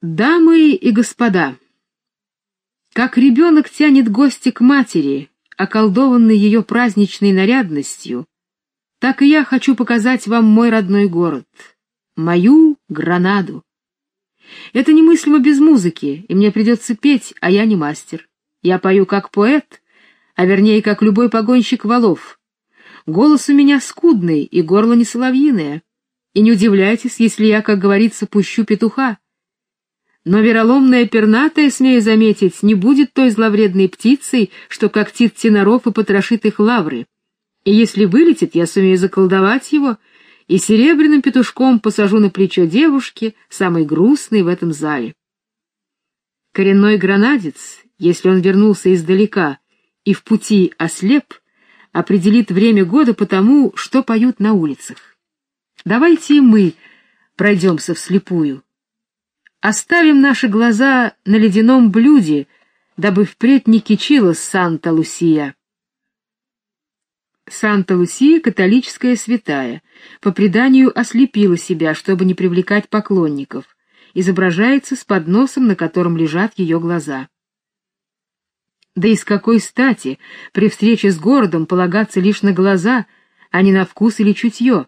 Дамы и господа, как ребенок тянет гостя к матери, околдованный ее праздничной нарядностью, так и я хочу показать вам мой родной город, мою Гранаду. Это немыслимо без музыки, и мне придется петь, а я не мастер. Я пою как поэт, а вернее, как любой погонщик валов. Голос у меня скудный, и горло не соловьиное. И не удивляйтесь, если я, как говорится, пущу петуха. Но вероломная пернатая, смею заметить, не будет той зловредной птицей, что когтит теноров и потрошит их лавры. И если вылетит, я сумею заколдовать его, и серебряным петушком посажу на плечо девушки, самой грустной в этом зале. Коренной гранадец, если он вернулся издалека и в пути ослеп, определит время года по тому, что поют на улицах. Давайте и мы пройдемся вслепую. Оставим наши глаза на ледяном блюде, дабы впредь не кичилась Санта-Лусия. Санта-Лусия — католическая святая, по преданию ослепила себя, чтобы не привлекать поклонников, изображается с подносом, на котором лежат ее глаза. Да и с какой стати при встрече с городом полагаться лишь на глаза, а не на вкус или чутье?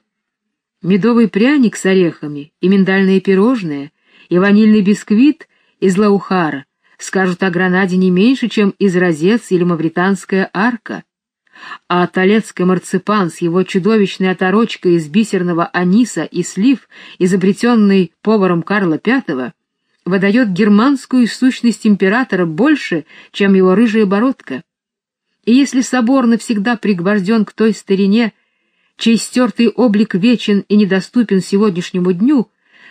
Медовый пряник с орехами и миндальное пирожное — и ванильный бисквит из Лаухара скажут о Гранаде не меньше, чем изразец или мавританская арка, а талецкий марципан с его чудовищной оторочкой из бисерного аниса и слив, изобретенный поваром Карла V, выдает германскую сущность императора больше, чем его рыжая бородка. И если собор навсегда пригвожден к той старине, чей стертый облик вечен и недоступен сегодняшнему дню,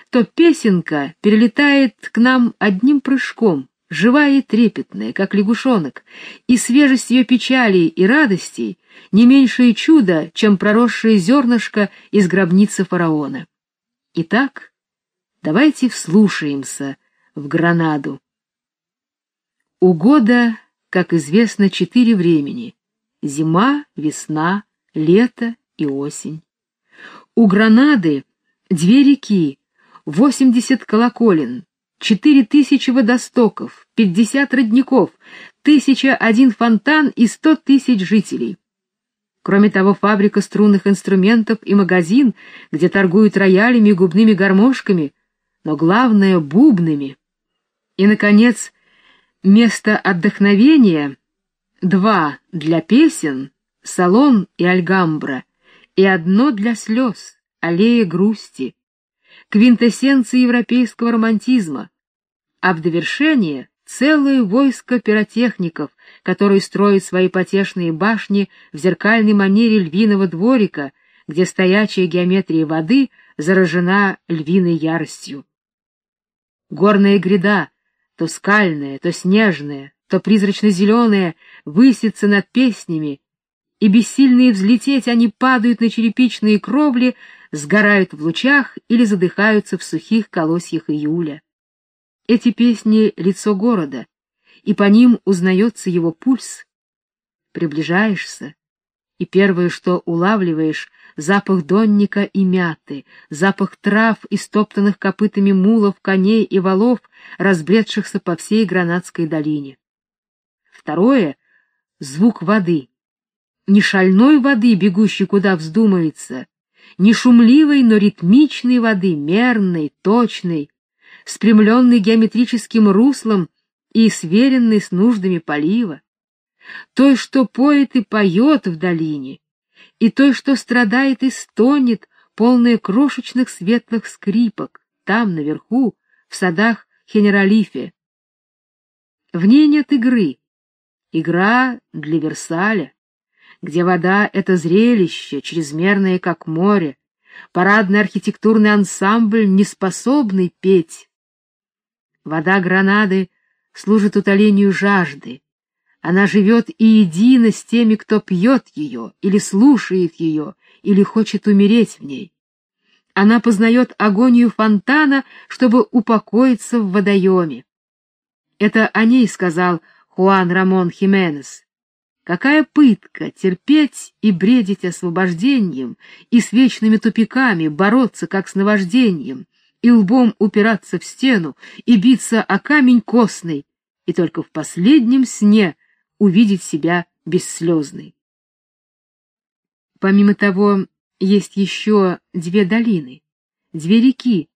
то песенка перелетает к нам одним прыжком, живая и трепетная, как лягушонок, и свежесть ее печалей и радостей не меньшее чудо, чем проросшее зернышко из гробницы фараона. Итак, давайте вслушаемся в Гранаду. У года, как известно, четыре времени — зима, весна, лето и осень. У Гранады две реки, Восемьдесят колоколен, четыре тысячи водостоков, пятьдесят родников, тысяча один фонтан и сто тысяч жителей. Кроме того, фабрика струнных инструментов и магазин, где торгуют роялями и губными гармошками, но главное — бубнами. И, наконец, место отдохновения — два для песен, салон и альгамбра, и одно для слез, аллея грусти — квинтэссенции европейского романтизма, а в довершение целое войско пиротехников, которые строят свои потешные башни в зеркальной манере львиного дворика, где стоячая геометрия воды заражена львиной яростью. Горная гряда, то скальная, то снежная, то призрачно-зеленая, высится над песнями, и бессильные взлететь они падают на черепичные кровли, сгорают в лучах или задыхаются в сухих колосьях июля. Эти песни — лицо города, и по ним узнается его пульс. Приближаешься, и первое, что улавливаешь — запах донника и мяты, запах трав, истоптанных копытами мулов, коней и валов, разбредшихся по всей Гранадской долине. Второе — звук воды. Не шальной воды, бегущей куда вздумается, не шумливой, но ритмичной воды, мерной, точной, спрямленной геометрическим руслом и сверенной с нуждами полива, той, что поет и поет в долине, и той, что страдает и стонет, полная крошечных светлых скрипок, там, наверху, в садах Хенералифе. В ней нет игры. Игра для Версаля где вода — это зрелище, чрезмерное, как море, парадный архитектурный ансамбль, не способный петь. Вода Гранады служит утолению жажды. Она живет и едина с теми, кто пьет ее, или слушает ее, или хочет умереть в ней. Она познает агонию фонтана, чтобы упокоиться в водоеме. Это о ней сказал Хуан Рамон Хименес. Какая пытка терпеть и бредить освобождением, и с вечными тупиками бороться, как с наваждением, и лбом упираться в стену, и биться о камень костный, и только в последнем сне увидеть себя бесслезной. Помимо того, есть еще две долины, две реки,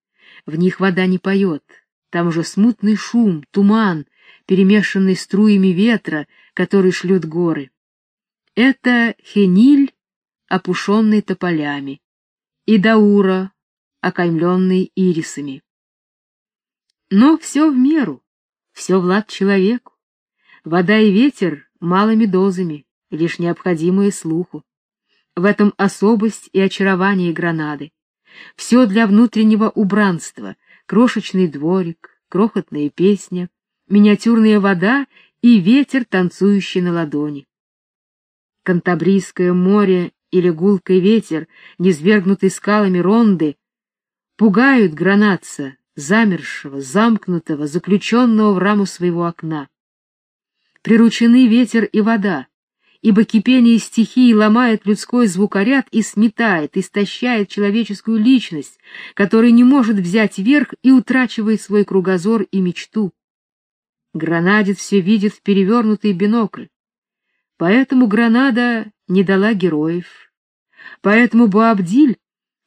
в них вода не поет, там уже смутный шум, туман, перемешанный струями ветра, который шлют горы. Это Хениль, опушенный тополями, и Даура, окаймленный ирисами. Но все в меру, все влад человеку. Вода и ветер малыми дозами, лишь необходимые слуху. В этом особость и очарование Гранады. Все для внутреннего убранства, крошечный дворик, крохотная песня, миниатюрная вода и ветер, танцующий на ладони. Кантабрийское море или гулкий ветер, низвергнутый скалами ронды, пугают гранатца, замершего, замкнутого, заключенного в раму своего окна. Приручены ветер и вода, ибо кипение стихии ломает людской звукоряд и сметает, истощает человеческую личность, которая не может взять верх и утрачивает свой кругозор и мечту. Гранадец все видит в перевернутый бинокль. Поэтому Гранада не дала героев. Поэтому Буабдиль,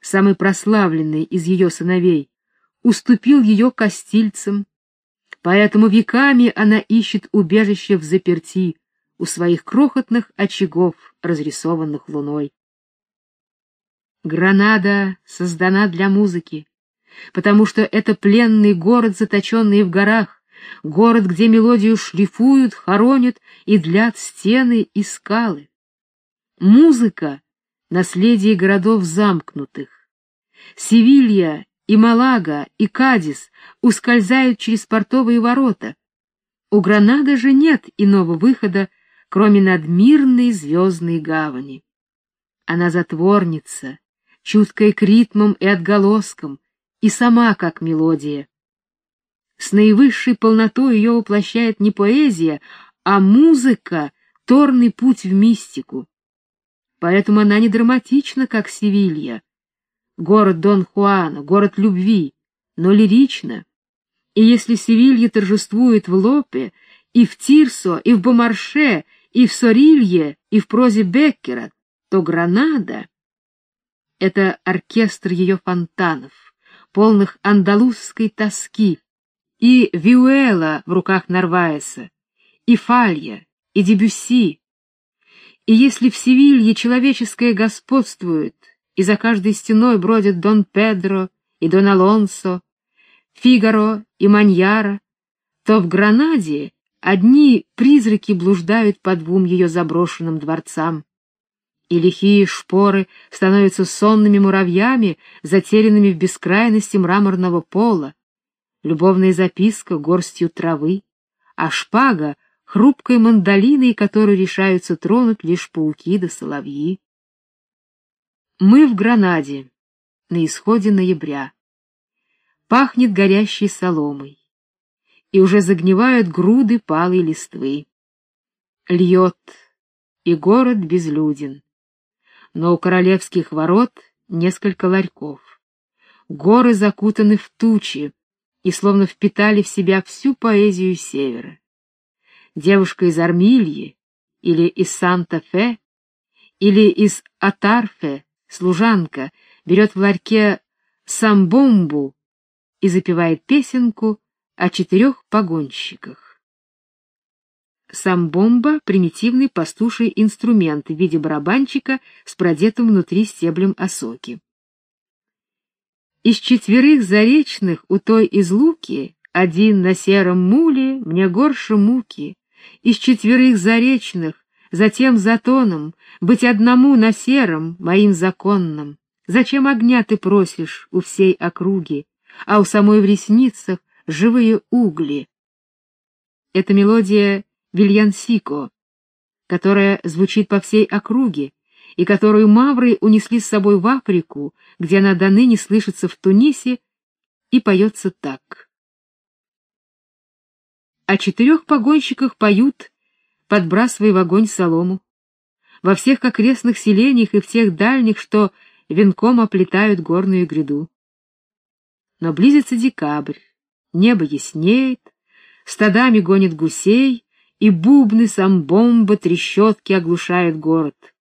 самый прославленный из ее сыновей, уступил ее костильцам. Поэтому веками она ищет убежище в заперти у своих крохотных очагов, разрисованных луной. Гранада создана для музыки, потому что это пленный город, заточенный в горах, город, где мелодию шлифуют, хоронят и длят стены и скалы. Музыка — наследие городов замкнутых. Севилья и Малага и Кадис ускользают через портовые ворота. У Гранады же нет иного выхода, кроме надмирной звездной гавани. Она затворница, чуткая к ритмам и отголоскам, и сама как мелодия. С наивысшей полнотой ее воплощает не поэзия, а музыка, торный путь в мистику. Поэтому она не драматична, как Севилья, город Дон Хуана, город любви, но лирична. И если Севилья торжествует в Лопе, и в Тирсо, и в Бомарше, и в Сорилье, и в прозе Беккера, то Гранада — это оркестр ее фонтанов, полных андалузской тоски, и Виуэла в руках Нарваеса, и Фалья, и Дебюсси. И если в Севилье человеческое господствует, и за каждой стеной бродят Дон Педро и Дон Алонсо, Фигаро и Маньяра, то в Гранаде одни призраки блуждают по двум ее заброшенным дворцам, и лихие шпоры становятся сонными муравьями, затерянными в бескрайности мраморного пола, любовная записка горстью травы, а шпага — хрупкой мандолиной, которую решаются тронуть лишь пауки да соловьи. Мы в Гранаде, на исходе ноября. Пахнет горящей соломой, и уже загнивают груды палой листвы. Льет, и город безлюден, но у королевских ворот несколько ларьков. Горы закутаны в тучи, и словно впитали в себя всю поэзию севера. Девушка из Армильи или из Санта-Фе или из Атарфе, служанка, берет в ларьке самбомбу и запевает песенку о четырех погонщиках. Самбомба — примитивный пастуший инструмент в виде барабанчика с продетым внутри стеблем осоки. Из четверых заречных у той из луки один на сером муле мне горше муки. Из четверых заречных, затем за тоном, быть одному на сером, моим законным. Зачем огня ты просишь у всей округи, а у самой в ресницах живые угли? Это мелодия Вильянсико, которая звучит по всей округе, и которую мавры унесли с собой в Африку, где она до ныне слышится в Тунисе и поется так. О четырех погонщиках поют, подбрасывая в огонь солому. Во всех окрестных селениях и в тех дальних, что венком оплетают горную гряду. Но близится декабрь, небо яснеет, стадами гонит гусей, и бубны самбомба трещотки оглушают город.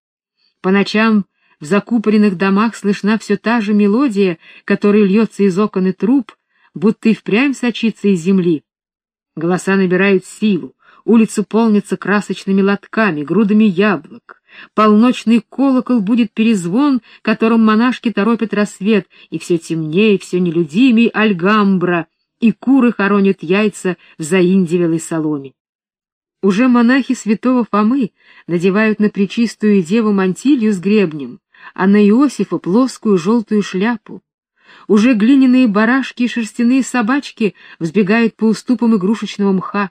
По ночам в закупоренных домах слышна все та же мелодия, которая льется из окон и труб, будто и впрямь сочится из земли. Голоса набирают силу, улицы полнятся красочными лотками, грудами яблок. Полночный колокол будет перезвон, которым монашки торопят рассвет, и все темнее, все нелюдимей Альгамбра, и куры хоронят яйца в заиндивелой соломе. Уже монахи святого Фомы надевают на пречистую деву мантилью с гребнем, а на Иосифа плоскую желтую шляпу. Уже глиняные барашки и шерстяные собачки взбегают по уступам игрушечного мха.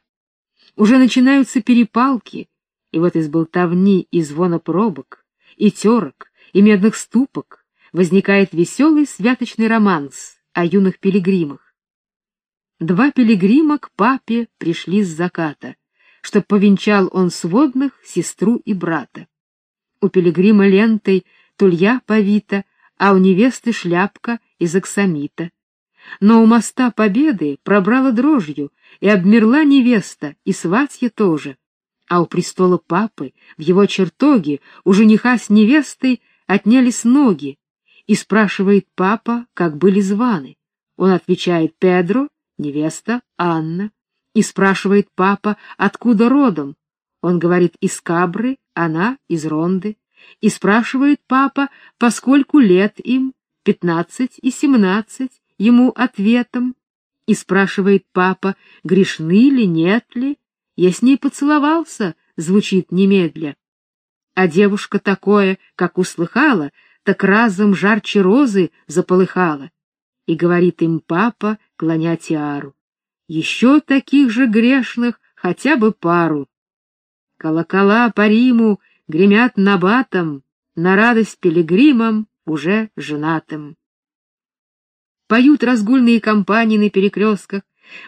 Уже начинаются перепалки, и вот из болтовни и звона пробок, и терок, и медных ступок возникает веселый святочный романс о юных пилигримах. Два пилигрима к папе пришли с заката, чтоб повенчал он сводных, сестру и брата. У пилигрима лентой тулья повита, а у невесты шляпка из аксамита. Но у моста Победы пробрала дрожью, и обмерла невеста, и сватья тоже. А у престола папы, в его чертоге, у жениха с невестой отнялись ноги, и спрашивает папа, как были званы. Он отвечает Педро, невеста Анна, и спрашивает папа, откуда родом. Он говорит из Кабры, она из Ронды и спрашивает папа, поскольку лет им, пятнадцать и семнадцать, ему ответом, и спрашивает папа, грешны ли, нет ли, я с ней поцеловался, звучит немедля. А девушка такое, как услыхала, так разом жарче розы заполыхала. И говорит им папа, клоня тиару, еще таких же грешных хотя бы пару. Колокола по Риму гремят набатом, на радость пилигримам, уже женатым. Поют разгульные компании на перекрестках,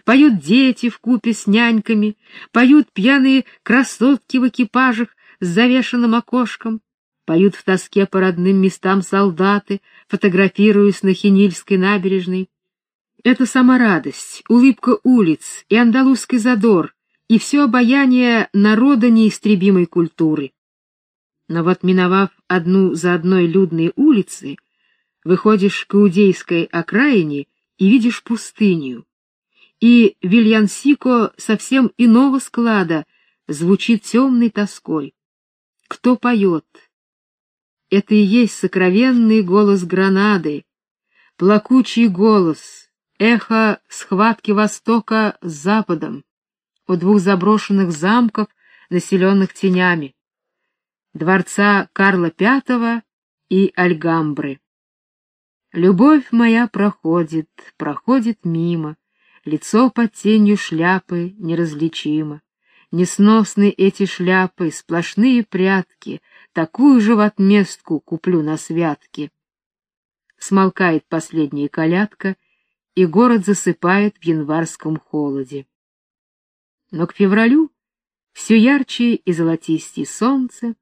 поют дети в купе с няньками, поют пьяные красотки в экипажах с завешенным окошком, поют в тоске по родным местам солдаты, фотографируясь на Хинильской набережной. Это сама радость, улыбка улиц и андалузский задор, и все обаяние народа неистребимой культуры. Но вот миновав одну за одной людные улицы, выходишь к иудейской окраине и видишь пустыню. И Вильянсико совсем иного склада звучит темной тоской. Кто поет? Это и есть сокровенный голос Гранады, плакучий голос, эхо схватки Востока с Западом, у двух заброшенных замков, населенных тенями дворца Карла V и Альгамбры. Любовь моя проходит, проходит мимо, лицо под тенью шляпы неразличимо. Несносны эти шляпы, сплошные прятки, такую же в отместку куплю на святки. Смолкает последняя колядка, и город засыпает в январском холоде. Но к февралю все ярче и золотистее солнце,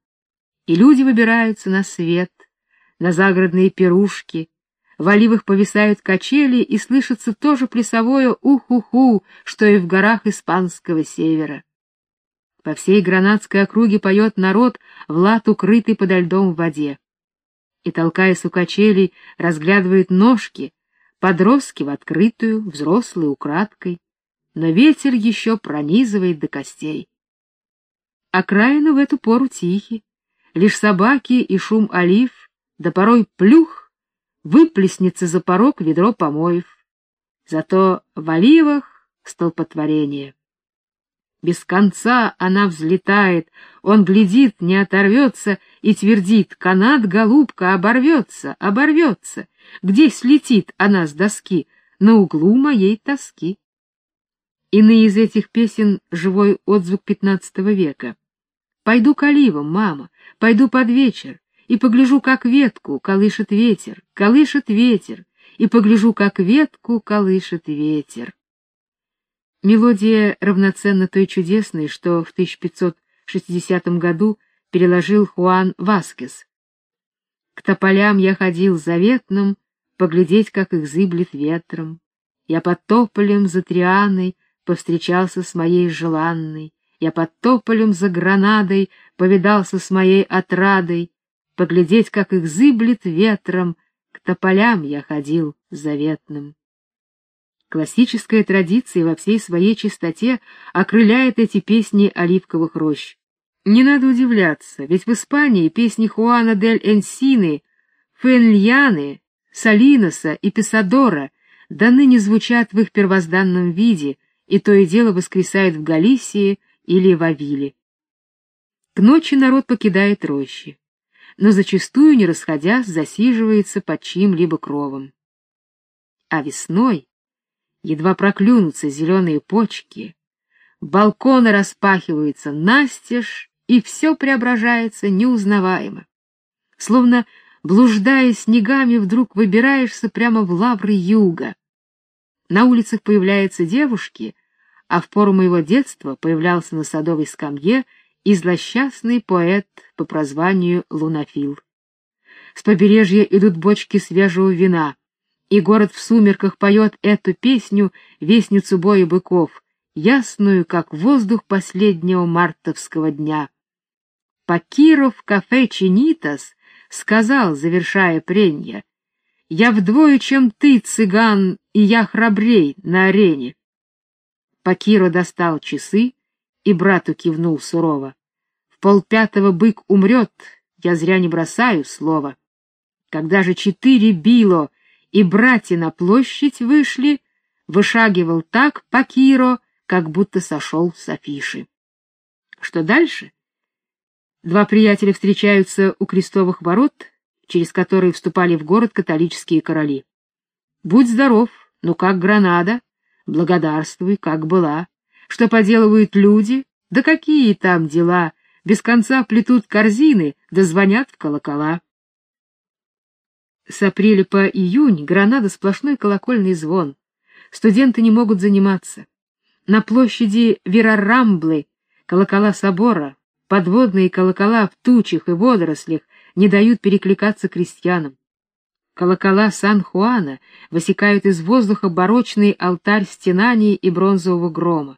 и люди выбираются на свет, на загородные пирушки, в оливах повисают качели, и слышится тоже плясовое ух-уху, что и в горах испанского севера. По всей гранадской округе поет народ в лад, укрытый подо льдом в воде. И, толкаясь у качелей, разглядывают ножки, подростки в открытую, взрослые украдкой, но ветер еще пронизывает до костей. Окраины в эту пору тихи, лишь собаки и шум олив, да порой плюх, выплеснется за порог ведро помоев. Зато в оливах столпотворение. Без конца она взлетает, он глядит, не оторвется и твердит, канат, голубка, оборвется, оборвется. Где слетит она с доски? На углу моей тоски. Иные из этих песен — живой отзвук пятнадцатого века. Пойду к оливам, мама, пойду под вечер, и погляжу, как ветку колышет ветер, колышет ветер, и погляжу, как ветку колышет ветер. Мелодия равноценна той чудесной, что в 1560 году переложил Хуан Васкес. К тополям я ходил заветным, поглядеть, как их зыблет ветром, Я под тополем за Трианой повстречался с моей желанной, я под тополем за Гранадой повидался с моей отрадой, поглядеть, как их зыблет ветром, к тополям я ходил заветным. Классическая традиция во всей своей чистоте окрыляет эти песни оливковых рощ. Не надо удивляться, ведь в Испании песни Хуана дель Энсины, Фенльяны, Салиноса и Писадора до ныне звучат в их первозданном виде, и то и дело воскресает в Галисии или в Авиле. К ночи народ покидает рощи, но зачастую, не расходясь, засиживается под чьим-либо кровом. А весной, едва проклюнутся зеленые почки, балконы распахиваются настежь, и все преображается неузнаваемо. Словно, блуждая снегами, вдруг выбираешься прямо в лавры юга. На улицах появляются девушки, а в пору моего детства появлялся на садовой скамье и злосчастный поэт по прозванию Лунафил. С побережья идут бочки свежего вина, и город в сумерках поет эту песню, вестницу боя быков, ясную, как воздух последнего мартовского дня. Пакиров в кафе Чинитас сказал, завершая пренья, «Я вдвое, чем ты, цыган, и я храбрей на арене». Пакиро достал часы и брату кивнул сурово. «В полпятого бык умрет, я зря не бросаю слова. Когда же четыре било и братья на площадь вышли, вышагивал так Пакиро, как будто сошел с афиши. Что дальше? Два приятеля встречаются у крестовых ворот, через которые вступали в город католические короли. Будь здоров, ну как Гранада, благодарствуй, как была. Что поделывают люди, да какие там дела, без конца плетут корзины, да звонят в колокола. С апреля по июнь Гранада сплошной колокольный звон. Студенты не могут заниматься. На площади Верарамблы колокола собора, Подводные колокола в тучах и водорослях не дают перекликаться крестьянам. Колокола Сан-Хуана высекают из воздуха барочный алтарь стенаний и бронзового грома.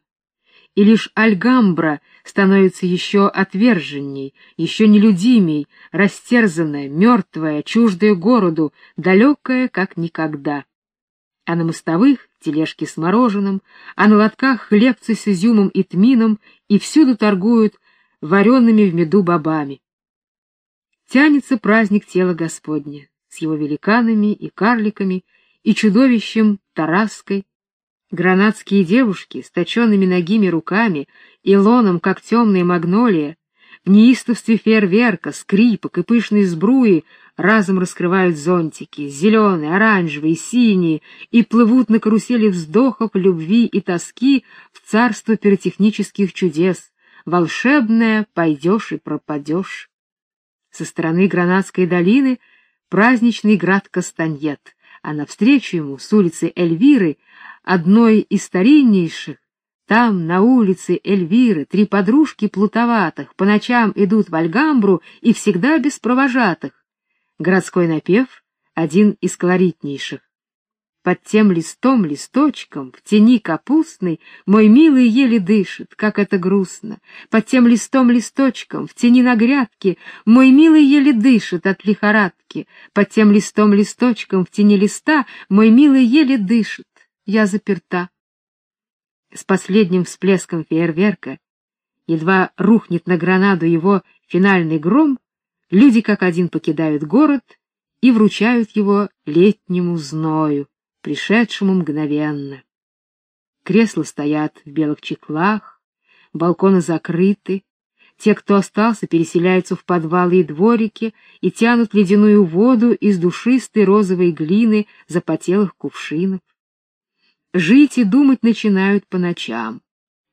И лишь Альгамбра становится еще отверженней, еще нелюдимей, растерзанная, мертвая, чуждая городу, далекая, как никогда. А на мостовых тележки с мороженым, а на лотках хлебцы с изюмом и тмином, и всюду торгуют вареными в меду бобами. Тянется праздник тела Господня с его великанами и карликами и чудовищем Тараской. Гранатские девушки с точенными ногими руками и лоном, как темная магнолия, в неистовстве фейерверка, скрипок и пышной сбруи разом раскрывают зонтики, зеленые, оранжевые, синие, и плывут на карусели вздохов, любви и тоски в царство пиротехнических чудес, волшебное «пойдешь и пропадешь». Со стороны Гранадской долины праздничный град Кастаньет, а навстречу ему с улицы Эльвиры, одной из стариннейших, там, на улице Эльвиры, три подружки плутоватых по ночам идут в Альгамбру и всегда без провожатых. Городской напев — один из колоритнейших. Под тем листом, листочком, в тени капустной, мой милый еле дышит, как это грустно. Под тем листом, листочком, в тени на грядке, мой милый еле дышит от лихорадки. Под тем листом, листочком, в тени листа, мой милый еле дышит. Я заперта. С последним всплеском фейерверка, едва рухнет на гранаду его финальный гром, люди как один покидают город и вручают его летнему зною пришедшему мгновенно. Кресла стоят в белых чехлах, балконы закрыты, те, кто остался, переселяются в подвалы и дворики и тянут ледяную воду из душистой розовой глины запотелых кувшинов. Жить и думать начинают по ночам.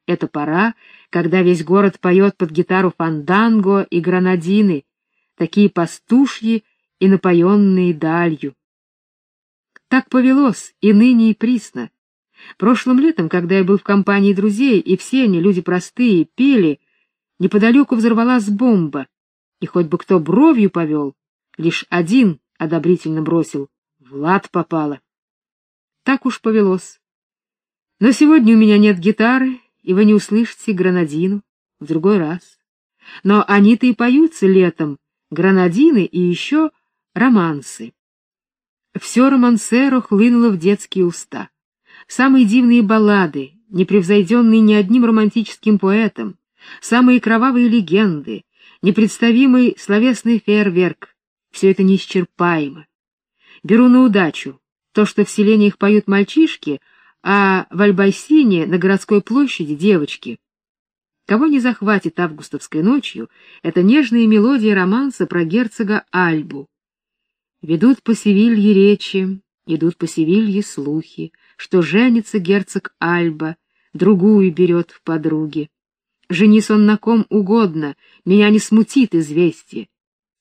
Это пора, когда весь город поет под гитару фанданго и гранадины, такие пастушьи и напоенные далью. Так повелось и ныне, и присно. Прошлым летом, когда я был в компании друзей, и все они, люди простые, пели, неподалеку взорвалась бомба, и хоть бы кто бровью повел, лишь один одобрительно бросил — Влад попала. Так уж повелось. Но сегодня у меня нет гитары, и вы не услышите гранадину в другой раз. Но они-то и поются летом, гранадины и еще романсы. Все романсеро хлынуло в детские уста. Самые дивные баллады, непревзойденные ни одним романтическим поэтом, самые кровавые легенды, непредставимый словесный фейерверк — все это неисчерпаемо. Беру на удачу то, что в селениях поют мальчишки, а в Альбайсине на городской площади девочки. Кого не захватит августовской ночью, это нежная мелодия романса про герцога Альбу. Ведут по Севилье речи, идут по Севилье слухи, что женится герцог Альба, другую берет в подруги. Женись он на ком угодно, меня не смутит известие.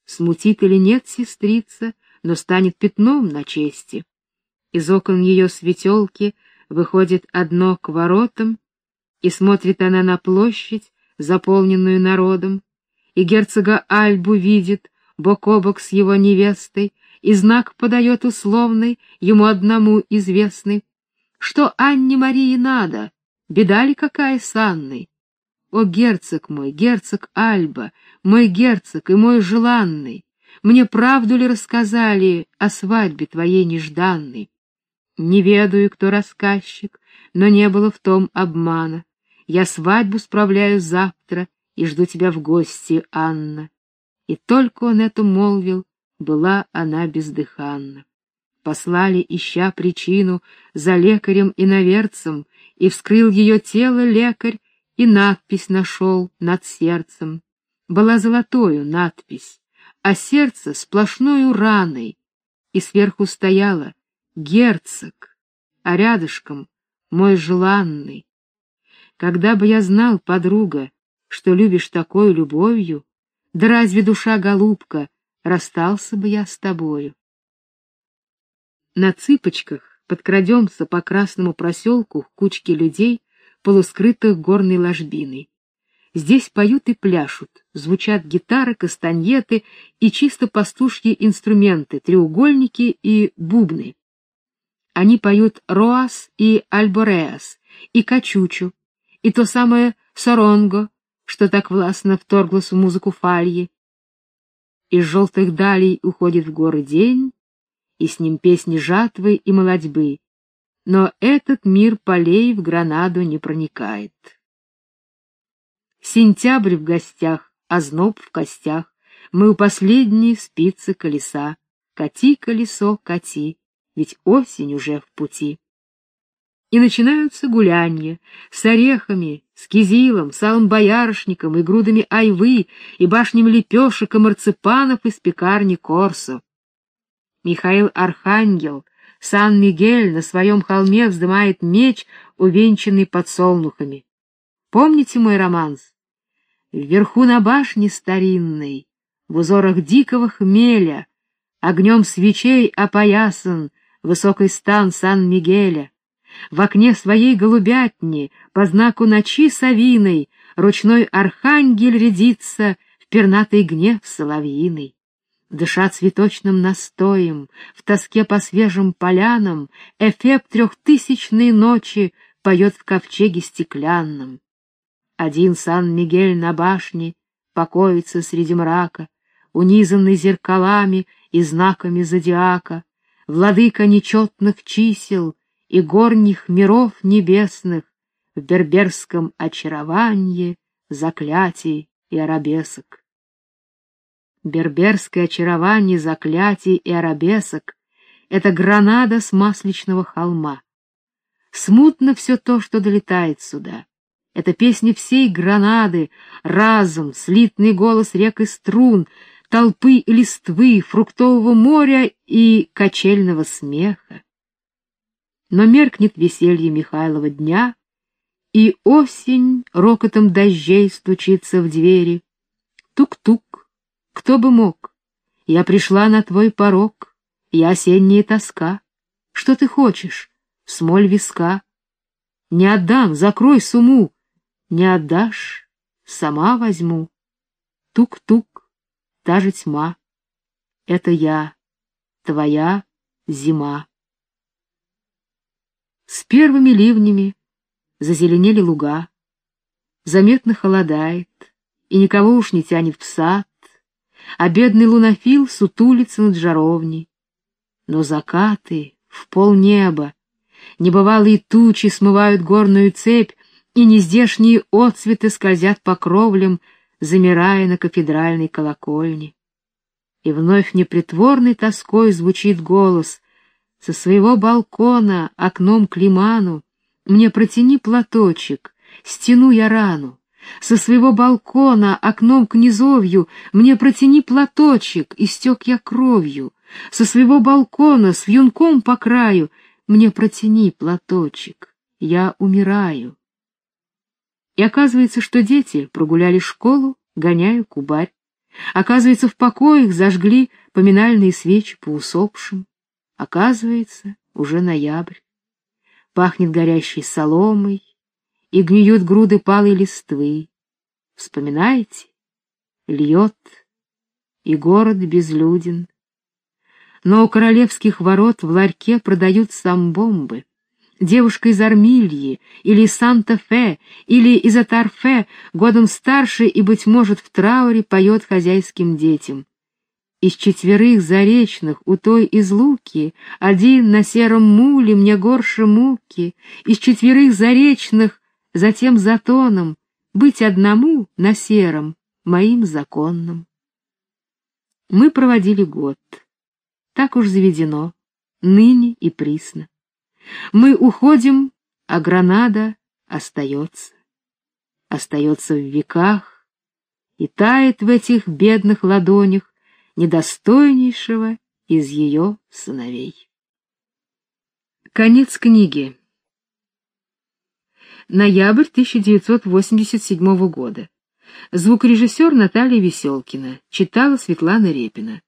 Смутит или нет сестрица, но станет пятном на чести. Из окон ее светелки выходит одно к воротам, и смотрит она на площадь, заполненную народом, и герцога Альбу видит, бок о бок с его невестой, и знак подает условный, ему одному известный. Что Анне Марии надо? Беда ли какая с Анной? О, герцог мой, герцог Альба, мой герцог и мой желанный, мне правду ли рассказали о свадьбе твоей нежданной? Не ведаю, кто рассказчик, но не было в том обмана. Я свадьбу справляю завтра и жду тебя в гости, Анна. И только он это молвил, была она бездыханна. Послали, ища причину, за лекарем и наверцем, и вскрыл ее тело лекарь, и надпись нашел над сердцем. Была золотою надпись, а сердце сплошною раной, и сверху стояла «Герцог», а рядышком «Мой желанный». Когда бы я знал, подруга, что любишь такой любовью, да разве душа голубка, расстался бы я с тобою. На цыпочках подкрадемся по красному проселку к кучке людей, полускрытых горной ложбиной. Здесь поют и пляшут, звучат гитары, кастаньеты и чисто пастушьи инструменты, треугольники и бубны. Они поют роас и альбореас, и качучу, и то самое соронго, что так властно вторглось в музыку фальи. Из желтых далей уходит в горы день, и с ним песни жатвы и молодьбы, но этот мир полей в Гранаду не проникает. Сентябрь в гостях, а зноб в костях, мы у последней спицы колеса. Кати, колесо, кати, ведь осень уже в пути. И начинаются гулянья с орехами, с кизилом, салом боярышником и грудами айвы, и башням лепешек и марципанов из пекарни Корсо. Михаил Архангел Сан-Мигель на своем холме вздымает меч, увенчанный подсолнухами. Помните мой романс? Вверху на башне старинной, в узорах дикого хмеля, огнем свечей опоясан высокий стан Сан-Мигеля. В окне своей голубятни, по знаку ночи совиной, ручной архангель рядится в пернатый гнев соловьиный дыша цветочным настоем, в тоске по свежим полянам, эффект трехтысячной ночи поет в ковчеге стеклянном. Один Сан-Мигель на башне покоится среди мрака, унизанный зеркалами и знаками зодиака, владыка нечетных чисел и горних миров небесных в берберском очаровании, заклятий и арабесок берберское очарование заклятий и арабесок — это гранада с масличного холма. Смутно все то, что долетает сюда. Это песни всей гранады, разум, слитный голос рек и струн, толпы и листвы, фруктового моря и качельного смеха. Но меркнет веселье Михайлова дня, и осень рокотом дождей стучится в двери. Тук-тук, кто бы мог? Я пришла на твой порог, я осенняя тоска. Что ты хочешь? Смоль виска. Не отдам, закрой суму. Не отдашь, сама возьму. Тук-тук, та же тьма. Это я, твоя зима. С первыми ливнями зазеленели луга. Заметно холодает, и никого уж не тянет в сад, а бедный лунофил сутулится над жаровней. Но закаты в полнеба, небывалые тучи смывают горную цепь, и нездешние отцветы скользят по кровлям, замирая на кафедральной колокольне. И вновь непритворной тоской звучит голос со своего балкона окном к лиману. Мне протяни платочек, стяну я рану. Со своего балкона окном к низовью Мне протяни платочек, истек я кровью. Со своего балкона с вьюнком по краю Мне протяни платочек, я умираю. И оказывается, что дети прогуляли школу, гоняя кубарь. Оказывается, в покоях зажгли поминальные свечи по усопшим. Оказывается, уже ноябрь. Пахнет горящей соломой, и гниют груды палой листвы. Вспоминаете? Льет, и город безлюден. Но у королевских ворот в ларьке продают самбомбы. Девушка из Армильи, или Санта-Фе, или из Атарфе, годом старше и, быть может, в трауре поет хозяйским детям. Из четверых заречных у той из Луки один на сером муле мне горше муки. Из четверых заречных затем за тоном быть одному на сером, моим законным. Мы проводили год. Так уж заведено, ныне и присно. Мы уходим, а Гранада остается. Остается в веках и тает в этих бедных ладонях недостойнейшего из ее сыновей. Конец книги. Ноябрь 1987 года. Звукорежиссер Наталья Веселкина. Читала Светлана Репина.